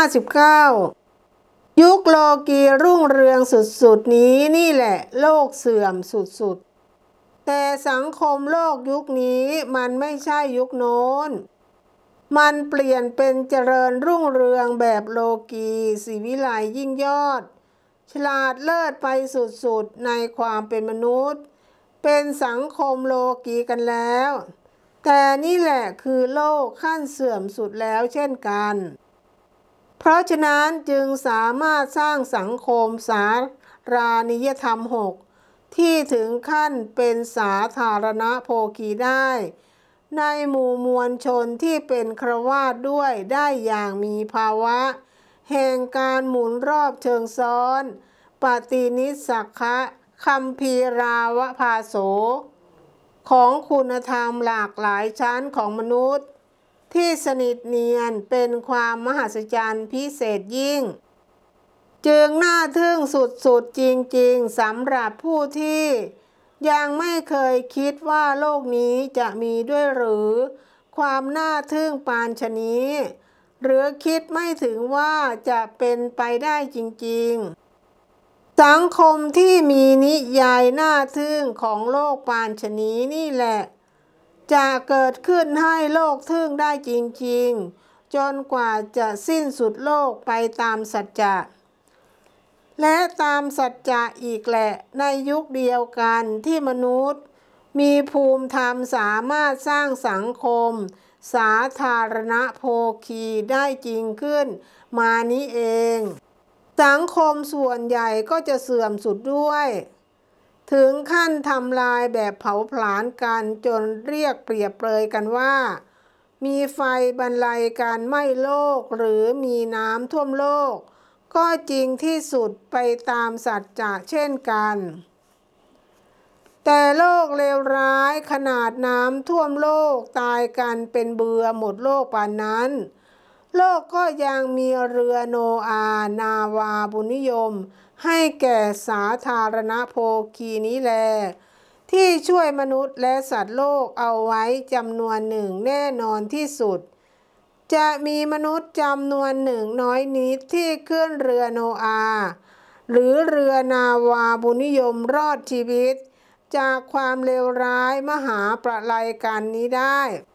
59 ยุคโลกีรุ่งเรืองสุดๆนี้นี่แหละโลกเสื่อมสุดๆ แต่สังคมโลกยุคนี้มันไม่ใช่ยุคโน้น มันเปลี่ยนเป็นเจริญรุ่งเรืองแบบโลกีสิวิไลยิ่งยอด ฉลาดเลิศไปสุดๆ ในความเป็นมนุษย์ เป็นสังคมโลกีกันแล้วแต่นี่แหละคือโลกขั้นเสื่อมสุดแล้วเช่นกัน เพราะฉะนั้นจึงสามารถสร้างสังคมสารานิยธรรมหกที่ถึงขั้นเป็นสาธารณโภคีได้ ในหมู่มวลชนที่เป็นครวาสด้วยได้อย่างมีภาวะ แห่งการหมุนรอบเชิงซ้อน ปฏินิสักคะคัมภีราวภาโส ของคุณธรรมหลากหลายชั้นของมนุษย์ ที่สนิทเนียนเป็นความมหัศจรรย์พิเศษยิ่ง จึงน่าทึ่งสุดๆจริงๆสำหรับผู้ที่ ยังไม่เคยคิดว่าโลกนี้จะมีด้วยหรือ ความน่าทึ่งปานชนี้ หรือคิดไม่ถึงว่าจะเป็นไปได้จริงๆสังคมที่มีนิยายน่าทึ่งของโลกปานชนีนี่แหละ จะเกิดขึ้นให้โลกทึ่งได้จริง ๆ จนกว่าจะสิ้นสุดโลกไปตามสัจจะและตามสัจจะอีกแหละในยุคเดียวกันที่มนุษย์ มีภูมิธรรมสามารถสร้างสังคม สาธารณโภคีได้จริงขึ้น มานี้เอง สังคมส่วนใหญ่ก็จะเสื่อมสุดด้วย ถึงขั้นทำลายแบบเผาผลาญกันจนเรียกเปรียบเปรยกันว่า มีไฟบรรลัยการไหม้โลกหรือมีน้ำท่วมโลก ก็จริงที่สุดไปตามสัจจะเช่นกัน แต่โลกเลวร้ายขนาดน้ำท่วมโลกตายกันเป็นเบือหมดโลกปานนั้น โลกก็ยังมีเรือโนอา นาวาบุญนิยม ให้แก่สาธารณโภคีนี้แล ที่ช่วยมนุษย์และสัตว์โลกเอาไว้จำนวนหนึ่งแน่นอนที่สุด จะมีมนุษย์จำนวนหนึ่งน้อยนิดที่ขึ้นเรือโนอา หรือเรือนาวาบุญนิยมรอดชีวิต จากความเลวร้ายมหาประไลกันนี้ได้